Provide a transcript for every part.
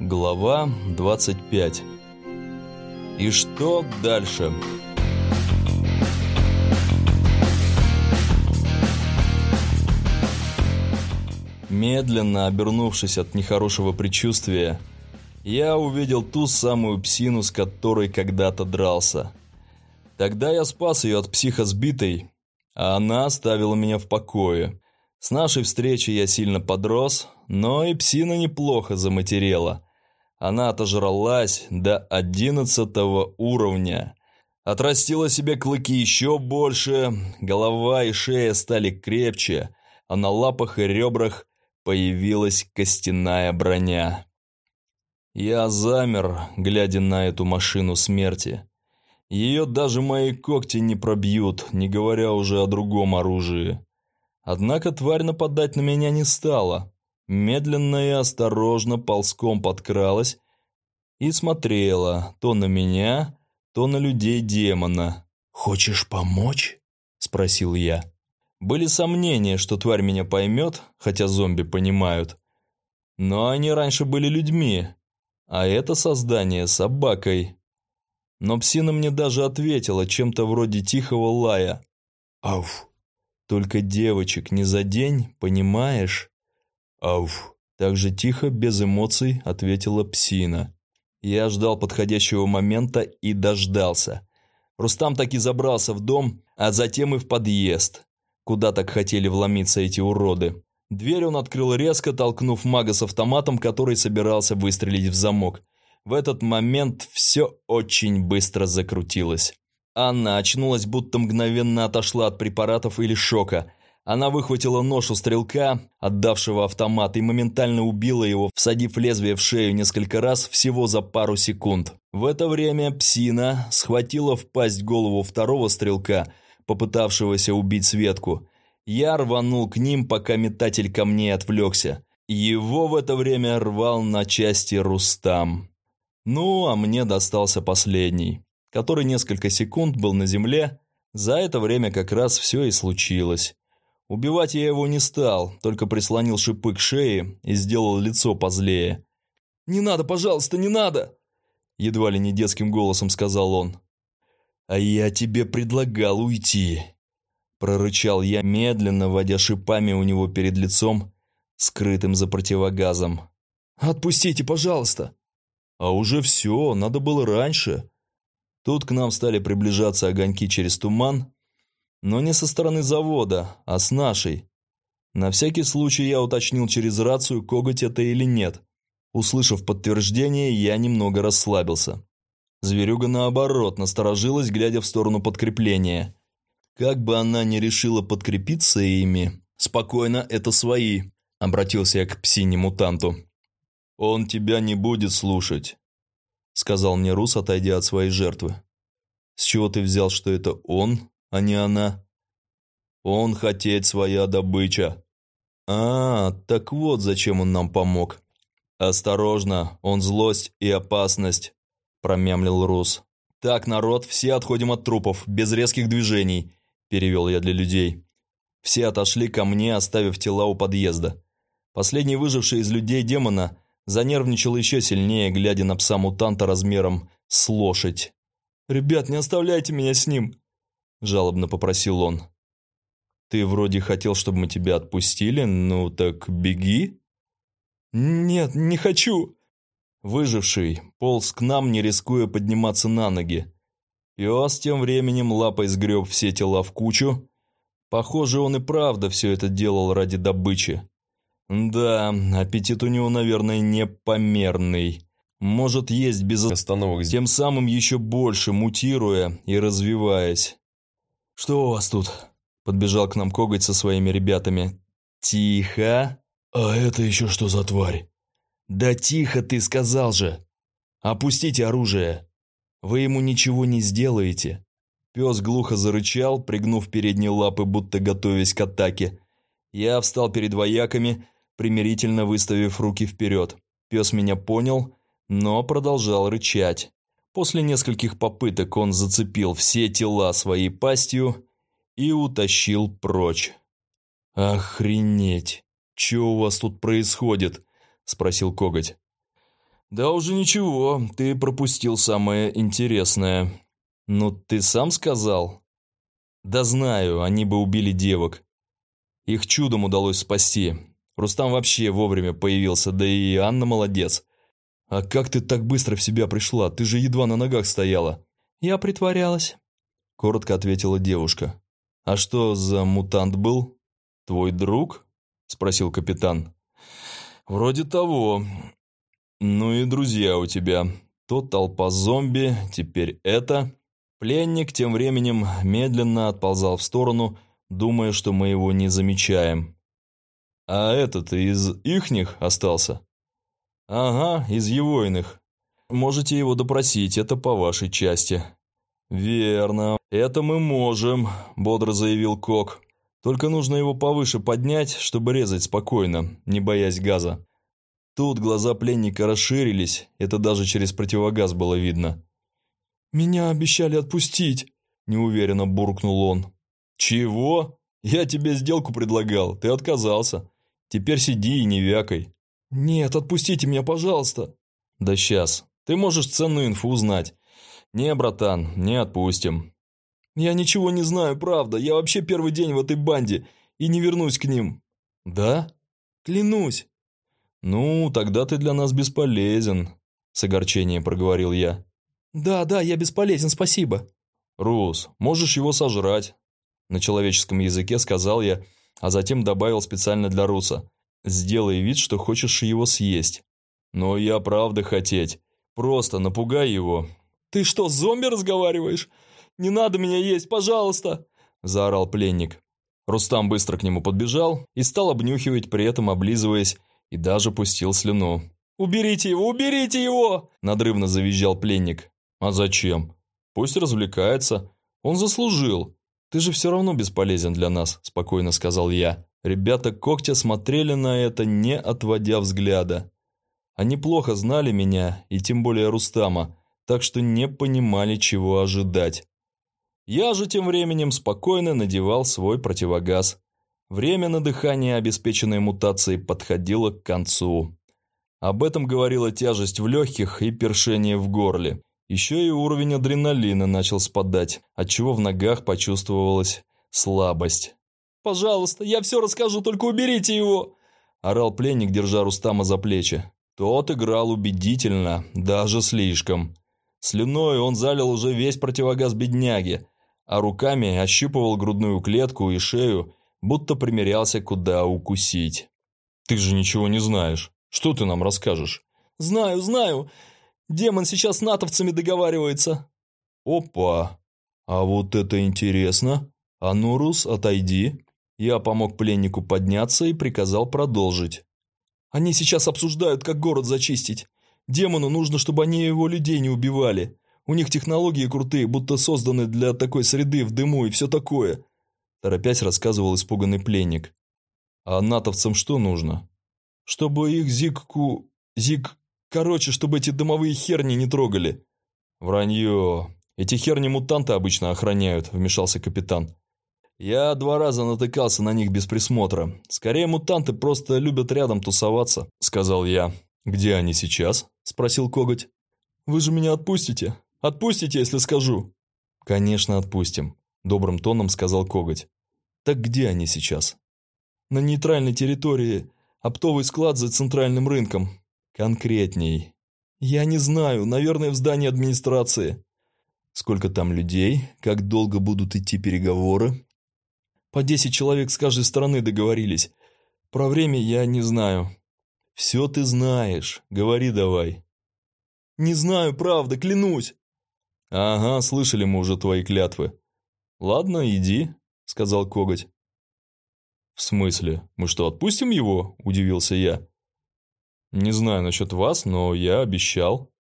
Глава 25 И что дальше? Медленно обернувшись от нехорошего предчувствия, я увидел ту самую псину, с которой когда-то дрался. Тогда я спас ее от психа сбитой, а она оставила меня в покое. С нашей встречи я сильно подрос, но и псина неплохо заматерела. Она отожралась до одиннадцатого уровня. Отрастила себе клыки еще больше, голова и шея стали крепче, а на лапах и ребрах появилась костяная броня. Я замер, глядя на эту машину смерти. Ее даже мои когти не пробьют, не говоря уже о другом оружии. Однако тварь нападать на меня не стала. Медленно и осторожно ползком подкралась и смотрела то на меня, то на людей демона. «Хочешь помочь?» – спросил я. Были сомнения, что тварь меня поймет, хотя зомби понимают. Но они раньше были людьми, а это создание – собакой. Но псина мне даже ответила чем-то вроде тихого лая. «Ауф!» Только девочек не за день, понимаешь? Ауф. Так же тихо, без эмоций, ответила псина. Я ждал подходящего момента и дождался. Рустам таки забрался в дом, а затем и в подъезд, куда так хотели вломиться эти уроды. Дверь он открыл резко, толкнув мага с автоматом, который собирался выстрелить в замок. В этот момент все очень быстро закрутилось. Анна очнулась, будто мгновенно отошла от препаратов или шока. Она выхватила нож у стрелка, отдавшего автомат, и моментально убила его, всадив лезвие в шею несколько раз всего за пару секунд. В это время псина схватила в пасть голову второго стрелка, попытавшегося убить Светку. Я рванул к ним, пока метатель камней отвлекся. Его в это время рвал на части Рустам. Ну, а мне достался последний который несколько секунд был на земле, за это время как раз все и случилось. Убивать я его не стал, только прислонил шипы к шее и сделал лицо позлее. «Не надо, пожалуйста, не надо!» Едва ли не детским голосом сказал он. «А я тебе предлагал уйти!» Прорычал я, медленно водя шипами у него перед лицом, скрытым за противогазом. «Отпустите, пожалуйста!» «А уже все, надо было раньше!» Тут к нам стали приближаться огоньки через туман, но не со стороны завода, а с нашей. На всякий случай я уточнил через рацию, коготь это или нет. Услышав подтверждение, я немного расслабился. Зверюга, наоборот, насторожилась, глядя в сторону подкрепления. Как бы она ни решила подкрепиться ими, спокойно, это свои, обратился я к псине-мутанту. Он тебя не будет слушать сказал мне Рус, отойдя от своей жертвы. «С чего ты взял, что это он, а не она?» «Он хотеть своя добыча». «А, так вот зачем он нам помог». «Осторожно, он злость и опасность», – промямлил Рус. «Так, народ, все отходим от трупов, без резких движений», – перевел я для людей. Все отошли ко мне, оставив тела у подъезда. Последний выживший из людей демона – Занервничал еще сильнее, глядя на пса-мутанта размером с лошадь. «Ребят, не оставляйте меня с ним!» Жалобно попросил он. «Ты вроде хотел, чтобы мы тебя отпустили, ну так беги?» «Нет, не хочу!» Выживший полз к нам, не рискуя подниматься на ноги. Пес тем временем лапой сгреб все тела в кучу. Похоже, он и правда все это делал ради добычи. Да, аппетит у него, наверное, непомерный. Может есть без остановок, тем самым еще больше мутируя и развиваясь. «Что у вас тут?» Подбежал к нам коготь со своими ребятами. «Тихо!» «А это еще что за тварь?» «Да тихо ты сказал же! Опустите оружие! Вы ему ничего не сделаете!» Пес глухо зарычал, пригнув передние лапы, будто готовясь к атаке. Я встал перед вояками, примирительно выставив руки вперед. Пес меня понял, но продолжал рычать. После нескольких попыток он зацепил все тела своей пастью и утащил прочь. «Охренеть! Че у вас тут происходит?» – спросил коготь. «Да уже ничего, ты пропустил самое интересное. Ну, ты сам сказал?» «Да знаю, они бы убили девок. Их чудом удалось спасти. Рустам вообще вовремя появился, да и Анна молодец. А как ты так быстро в себя пришла? Ты же едва на ногах стояла». «Я притворялась», – коротко ответила девушка. «А что за мутант был? Твой друг?» – спросил капитан. «Вроде того. Ну и друзья у тебя. То толпа зомби, теперь это...» Пленник тем временем медленно отползал в сторону, думая, что мы его не замечаем. «А этот из ихних остался?» «Ага, из его иных. Можете его допросить, это по вашей части». «Верно, это мы можем», – бодро заявил Кок. «Только нужно его повыше поднять, чтобы резать спокойно, не боясь газа». Тут глаза пленника расширились, это даже через противогаз было видно. «Меня обещали отпустить», – неуверенно буркнул он. «Чего? Я тебе сделку предлагал, ты отказался. Теперь сиди и не вякай». «Нет, отпустите меня, пожалуйста». «Да сейчас. Ты можешь ценную инфу узнать. «Не, братан, не отпустим». «Я ничего не знаю, правда. Я вообще первый день в этой банде и не вернусь к ним». «Да?» «Клянусь». «Ну, тогда ты для нас бесполезен», – с огорчением проговорил я. «Да, да, я бесполезен, спасибо». «Рус, можешь его сожрать», – на человеческом языке сказал я, а затем добавил специально для Руса. «Сделай вид, что хочешь его съесть». «Но я правда хотеть. Просто напугай его, «Ты что, с зомби разговариваешь? Не надо меня есть, пожалуйста!» – заорал пленник. Рустам быстро к нему подбежал и стал обнюхивать, при этом облизываясь, и даже пустил слюну. «Уберите его, уберите его!» – надрывно завизжал пленник. «А зачем? Пусть развлекается. Он заслужил. Ты же все равно бесполезен для нас», – спокойно сказал я. Ребята когтя смотрели на это, не отводя взгляда. Они плохо знали меня, и тем более Рустама, так что не понимали, чего ожидать. Я же тем временем спокойно надевал свой противогаз. Время на дыхание, обеспеченное мутацией, подходило к концу. Об этом говорила тяжесть в легких и першение в горле. Еще и уровень адреналина начал спадать, отчего в ногах почувствовалась слабость. «Пожалуйста, я все расскажу, только уберите его!» Орал пленник, держа Рустама за плечи. Тот играл убедительно, даже слишком. Слюной он залил уже весь противогаз бедняги, а руками ощупывал грудную клетку и шею, будто примерялся, куда укусить. «Ты же ничего не знаешь. Что ты нам расскажешь?» «Знаю, знаю. Демон сейчас с натовцами договаривается». «Опа! А вот это интересно. А ну, Рус, отойди». Я помог пленнику подняться и приказал продолжить. «Они сейчас обсуждают, как город зачистить. Демону нужно, чтобы они его людей не убивали. У них технологии крутые, будто созданы для такой среды в дыму и все такое. Торопясь рассказывал испуганный пленник. А натовцам что нужно? Чтобы их зигку... Зиг... Короче, чтобы эти дымовые херни не трогали. Вранье. Эти херни мутанты обычно охраняют, вмешался капитан. Я два раза натыкался на них без присмотра. Скорее, мутанты просто любят рядом тусоваться, сказал я. «Где они сейчас?» – спросил Коготь. «Вы же меня отпустите? Отпустите, если скажу?» «Конечно, отпустим», – добрым тоном сказал Коготь. «Так где они сейчас?» «На нейтральной территории. Оптовый склад за центральным рынком». «Конкретней». «Я не знаю. Наверное, в здании администрации». «Сколько там людей? Как долго будут идти переговоры?» «По десять человек с каждой стороны договорились. Про время я не знаю. «Все ты знаешь. Говори давай». «Не знаю, правда, клянусь». «Ага, слышали мы уже твои клятвы». «Ладно, иди», — сказал Коготь. «В смысле? Мы что, отпустим его?» – удивился я. «Не знаю насчет вас, но я обещал».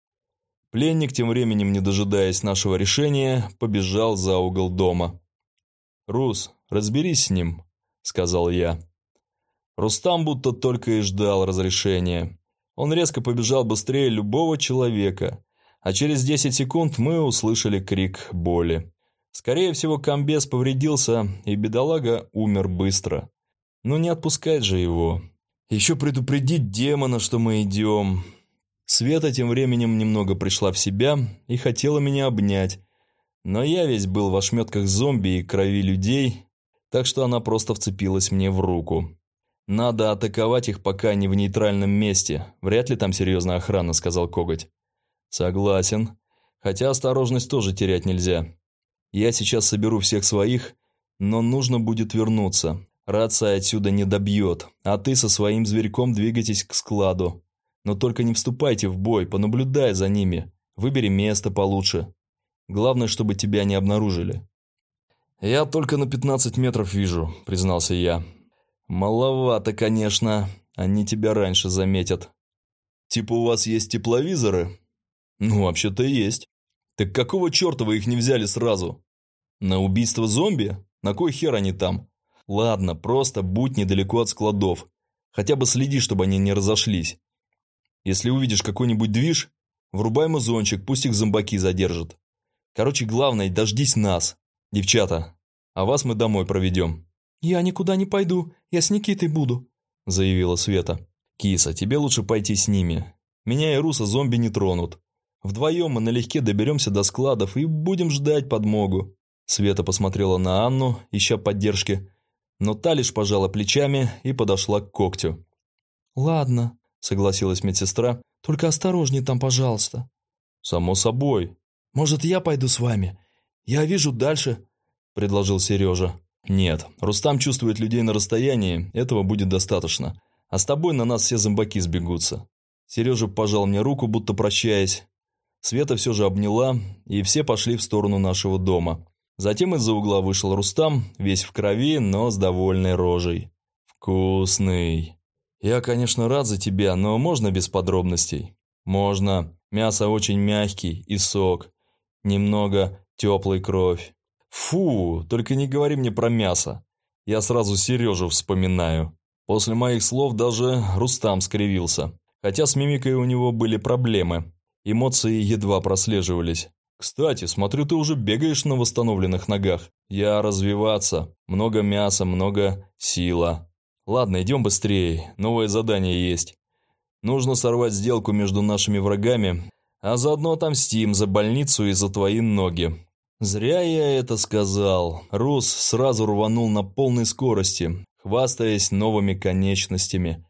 Пленник, тем временем не дожидаясь нашего решения, побежал за угол дома. «Рус, разберись с ним», – сказал я. Рустам будто только и ждал разрешения. Он резко побежал быстрее любого человека, а через 10 секунд мы услышали крик боли. Скорее всего, комбез повредился, и бедолага умер быстро. Но не отпускать же его. Еще предупредить демона, что мы идем. Света тем временем немного пришла в себя и хотела меня обнять, но я весь был в ошметках зомби и крови людей, так что она просто вцепилась мне в руку. «Надо атаковать их пока не в нейтральном месте. Вряд ли там серьезная охрана», — сказал Коготь. «Согласен. Хотя осторожность тоже терять нельзя. Я сейчас соберу всех своих, но нужно будет вернуться. Рация отсюда не добьет, а ты со своим зверьком двигайтесь к складу. Но только не вступайте в бой, понаблюдай за ними. Выбери место получше. Главное, чтобы тебя не обнаружили». «Я только на 15 метров вижу», — признался я. «Маловато, конечно. Они тебя раньше заметят». «Типа у вас есть тепловизоры?» «Ну, вообще-то есть. Так какого черта вы их не взяли сразу?» «На убийство зомби? На кой хер они там?» «Ладно, просто будь недалеко от складов. Хотя бы следи, чтобы они не разошлись. Если увидишь какой-нибудь движ, врубай музончик, пусть их зомбаки задержат. Короче, главное, дождись нас. Девчата, а вас мы домой проведем». «Я никуда не пойду, я с Никитой буду», – заявила Света. «Киса, тебе лучше пойти с ними. Меня и Руса зомби не тронут. Вдвоем мы налегке доберемся до складов и будем ждать подмогу». Света посмотрела на Анну, ища поддержки, но та лишь пожала плечами и подошла к когтю. «Ладно», – согласилась медсестра, – «только осторожней там, пожалуйста». «Само собой». «Может, я пойду с вами? Я вижу дальше», – предложил Сережа. «Нет, Рустам чувствует людей на расстоянии, этого будет достаточно. А с тобой на нас все зомбаки сбегутся». Сережа пожал мне руку, будто прощаясь. Света все же обняла, и все пошли в сторону нашего дома. Затем из-за угла вышел Рустам, весь в крови, но с довольной рожей. «Вкусный!» «Я, конечно, рад за тебя, но можно без подробностей?» «Можно. Мясо очень мягкий и сок. Немного теплой кровь. Фу, только не говори мне про мясо. Я сразу Сережу вспоминаю. После моих слов даже Рустам скривился. Хотя с мимикой у него были проблемы. Эмоции едва прослеживались. «Кстати, смотрю, ты уже бегаешь на восстановленных ногах. Я развиваться. Много мяса, много сила. Ладно, идем быстрее. Новое задание есть. Нужно сорвать сделку между нашими врагами, а заодно отомстим за больницу и за твои ноги. Зря я это сказал. Рус сразу рванул на полной скорости, хвастаясь новыми конечностями.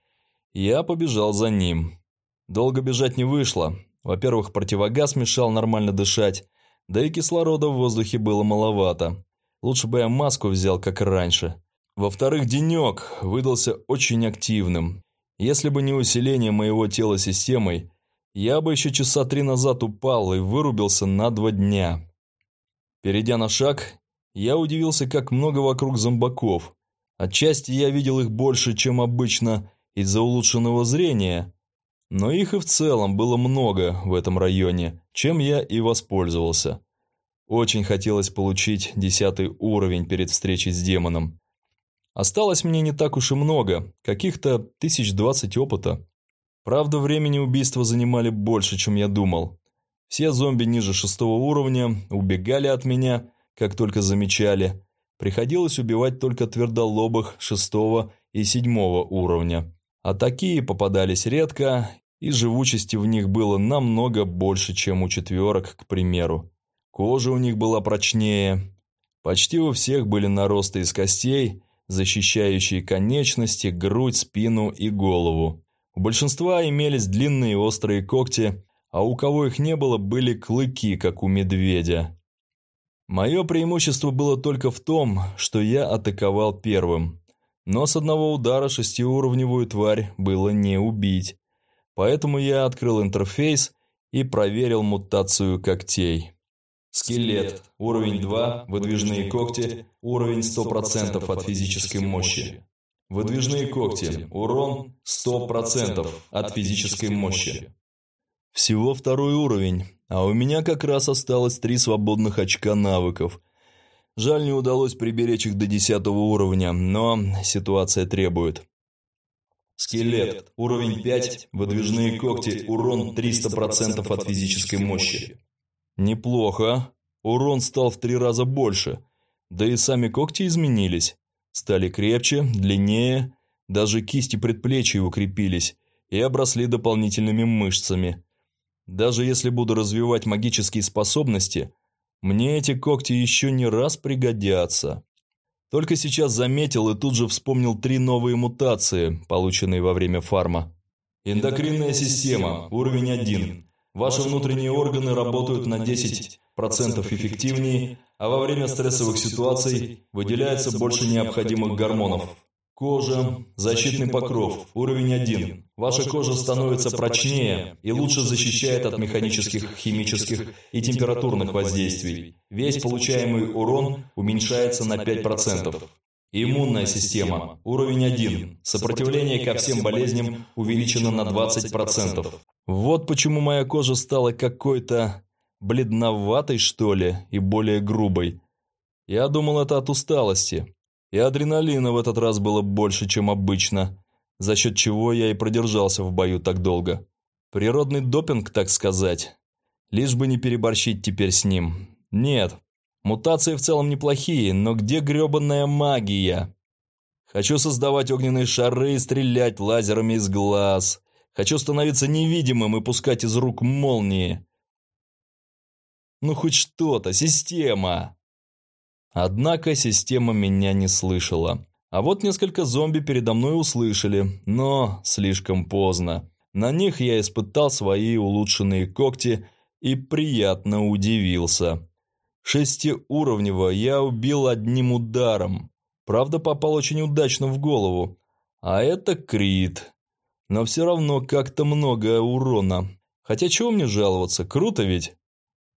Я побежал за ним. Долго бежать не вышло. Во-первых, противогаз мешал нормально дышать, да и кислорода в воздухе было маловато. Лучше бы я маску взял, как раньше. Во-вторых, денек выдался очень активным. Если бы не усиление моего тела системой, я бы еще часа три назад упал и вырубился на два дня. Перейдя на шаг, я удивился, как много вокруг зомбаков. Отчасти я видел их больше, чем обычно, из-за улучшенного зрения, но их и в целом было много в этом районе, чем я и воспользовался. Очень хотелось получить десятый уровень перед встречей с демоном. Осталось мне не так уж и много, каких-то тысяч двадцать опыта. Правда, времени убийства занимали больше, чем я думал. Все зомби ниже шестого уровня убегали от меня, как только замечали. Приходилось убивать только твердолобых шестого и седьмого уровня. А такие попадались редко, и живучести в них было намного больше, чем у четверок, к примеру. Кожа у них была прочнее. Почти у всех были наросты из костей, защищающие конечности, грудь, спину и голову. У большинства имелись длинные острые когти, а у кого их не было, были клыки, как у медведя. Мое преимущество было только в том, что я атаковал первым. Но с одного удара шестиуровневую тварь было не убить. Поэтому я открыл интерфейс и проверил мутацию когтей. Скелет. Уровень 2. Выдвижные когти. Уровень 100% от физической мощи. Выдвижные когти. Урон 100% от физической мощи. Всего второй уровень, а у меня как раз осталось три свободных очка навыков. Жаль, не удалось приберечь их до десятого уровня, но ситуация требует. Скелет. Уровень 5. Выдвижные когти. Урон 300% от физической мощи. Неплохо. Урон стал в три раза больше. Да и сами когти изменились. Стали крепче, длиннее, даже кисти предплечий укрепились и обросли дополнительными мышцами – Даже если буду развивать магические способности, мне эти когти еще не раз пригодятся. Только сейчас заметил и тут же вспомнил три новые мутации, полученные во время фарма. Эндокринная система, уровень 1. Ваши внутренние органы работают на 10% эффективнее, а во время стрессовых ситуаций выделяется больше необходимых гормонов. Кожа, защитный покров, уровень 1. Ваша кожа становится прочнее и лучше защищает от механических, химических и температурных воздействий. Весь получаемый урон уменьшается на 5%. Иммунная система, уровень 1. Сопротивление ко всем болезням увеличено на 20%. Вот почему моя кожа стала какой-то бледноватой, что ли, и более грубой. Я думал, это от усталости. И адреналина в этот раз было больше, чем обычно, за счет чего я и продержался в бою так долго. Природный допинг, так сказать. Лишь бы не переборщить теперь с ним. Нет, мутации в целом неплохие, но где гребанная магия? Хочу создавать огненные шары и стрелять лазерами из глаз. Хочу становиться невидимым и пускать из рук молнии. Ну хоть что-то, система. Однако система меня не слышала. А вот несколько зомби передо мной услышали, но слишком поздно. На них я испытал свои улучшенные когти и приятно удивился. Шестиуровнево я убил одним ударом. Правда, попал очень удачно в голову. А это крит. Но все равно как-то много урона. Хотя чего мне жаловаться, круто ведь?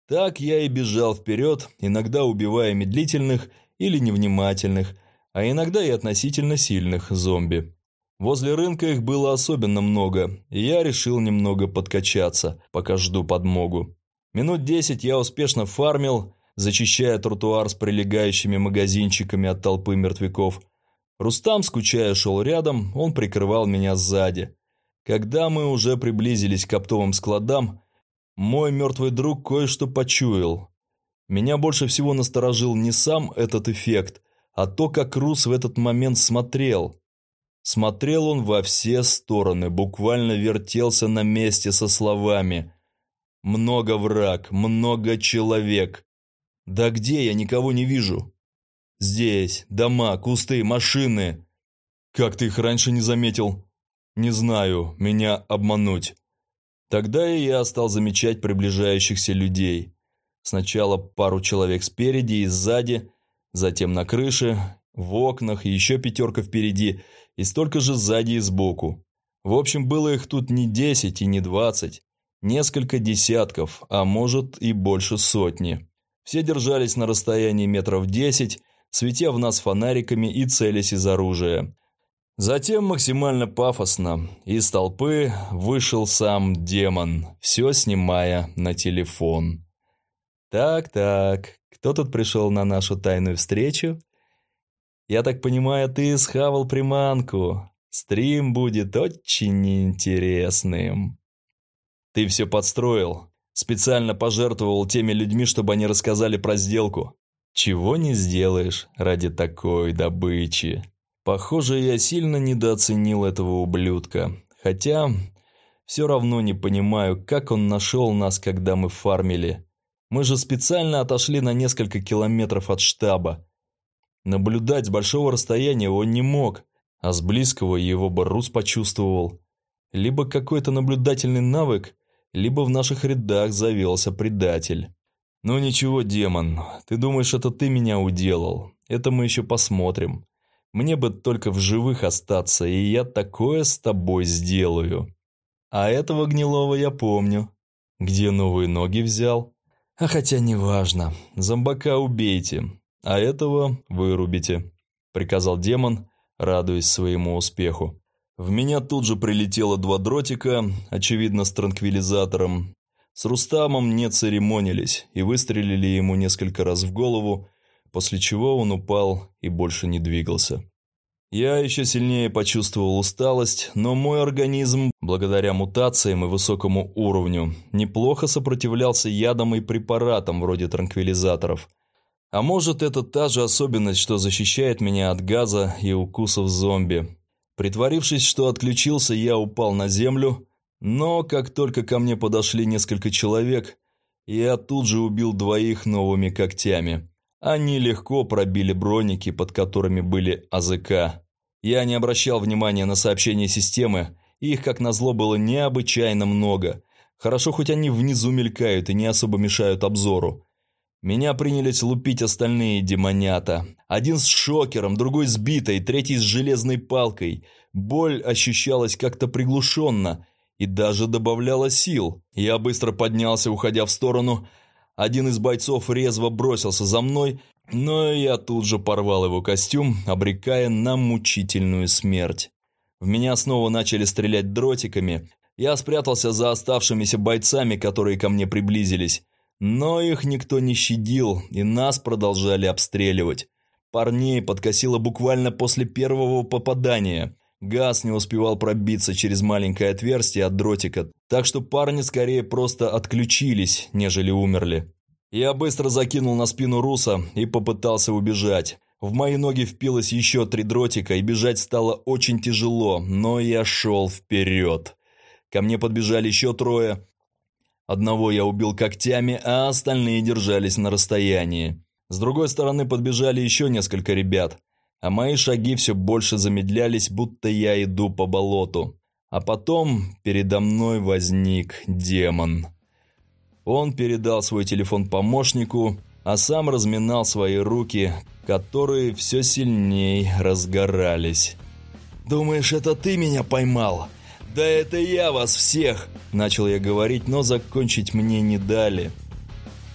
Так я и бежал вперед, иногда убивая медлительных или невнимательных, а иногда и относительно сильных зомби. Возле рынка их было особенно много, и я решил немного подкачаться, пока жду подмогу. Минут десять я успешно фармил, зачищая тротуар с прилегающими магазинчиками от толпы мертвяков. Рустам, скучая, шел рядом, он прикрывал меня сзади. Когда мы уже приблизились к оптовым складам, мой мертвый друг кое-что почуял. Меня больше всего насторожил не сам этот эффект, а то, как Рус в этот момент смотрел. Смотрел он во все стороны, буквально вертелся на месте со словами «Много враг, много человек». «Да где я никого не вижу?» «Здесь, дома, кусты, машины». «Как ты их раньше не заметил?» «Не знаю, меня обмануть». Тогда и я стал замечать приближающихся людей. Сначала пару человек спереди и сзади, затем на крыше, в окнах, еще пятерка впереди и столько же сзади и сбоку. В общем, было их тут не десять и не двадцать, несколько десятков, а может и больше сотни. Все держались на расстоянии метров десять, светя в нас фонариками и целясь из оружия. Затем максимально пафосно из толпы вышел сам демон, все снимая на телефон. «Так-так, кто тут пришел на нашу тайную встречу?» «Я так понимаю, ты схавал приманку. Стрим будет очень интересным». «Ты все подстроил. Специально пожертвовал теми людьми, чтобы они рассказали про сделку. Чего не сделаешь ради такой добычи?» Похоже, я сильно недооценил этого ублюдка. Хотя, все равно не понимаю, как он нашел нас, когда мы фармили. Мы же специально отошли на несколько километров от штаба. Наблюдать с большого расстояния он не мог, а с близкого его Барус почувствовал. Либо какой-то наблюдательный навык, либо в наших рядах завелся предатель. «Ну ничего, демон, ты думаешь, это ты меня уделал? Это мы еще посмотрим. Мне бы только в живых остаться, и я такое с тобой сделаю. А этого гнилого я помню. Где новые ноги взял? А хотя неважно. Зомбака убейте, а этого вырубите», — приказал демон, радуясь своему успеху. В меня тут же прилетело два дротика, очевидно, с транквилизатором. С Рустамом не церемонились и выстрелили ему несколько раз в голову, после чего он упал и больше не двигался. Я еще сильнее почувствовал усталость, но мой организм, благодаря мутациям и высокому уровню, неплохо сопротивлялся ядам и препаратам вроде транквилизаторов. А может, это та же особенность, что защищает меня от газа и укусов зомби. Притворившись, что отключился, я упал на землю, Но как только ко мне подошли несколько человек, я тут же убил двоих новыми когтями. Они легко пробили броники, под которыми были АЗК. Я не обращал внимания на сообщения системы, их, как назло, было необычайно много. Хорошо, хоть они внизу мелькают и не особо мешают обзору. Меня принялись лупить остальные демонята. Один с шокером, другой с битой, третий с железной палкой. Боль ощущалась как-то приглушенно и даже добавляла сил. Я быстро поднялся, уходя в сторону. Один из бойцов резво бросился за мной, но я тут же порвал его костюм, обрекая на мучительную смерть. В меня снова начали стрелять дротиками. Я спрятался за оставшимися бойцами, которые ко мне приблизились. Но их никто не щадил, и нас продолжали обстреливать. Парней подкосило буквально после первого попадания. Газ не успевал пробиться через маленькое отверстие от дротика, так что парни скорее просто отключились, нежели умерли. Я быстро закинул на спину Руса и попытался убежать. В мои ноги впилось еще три дротика, и бежать стало очень тяжело, но я шел вперед. Ко мне подбежали еще трое, Одного я убил когтями, а остальные держались на расстоянии. С другой стороны подбежали еще несколько ребят, а мои шаги все больше замедлялись, будто я иду по болоту. А потом передо мной возник демон. Он передал свой телефон помощнику, а сам разминал свои руки, которые все сильнее разгорались. «Думаешь, это ты меня поймал?» «Да это я вас всех!» Начал я говорить, но закончить мне не дали.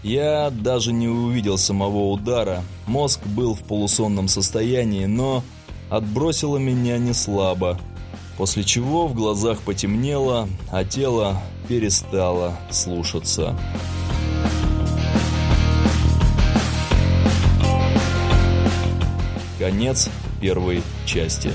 Я даже не увидел самого удара. Мозг был в полусонном состоянии, но отбросило меня не слабо. После чего в глазах потемнело, а тело перестало слушаться. Конец первой части.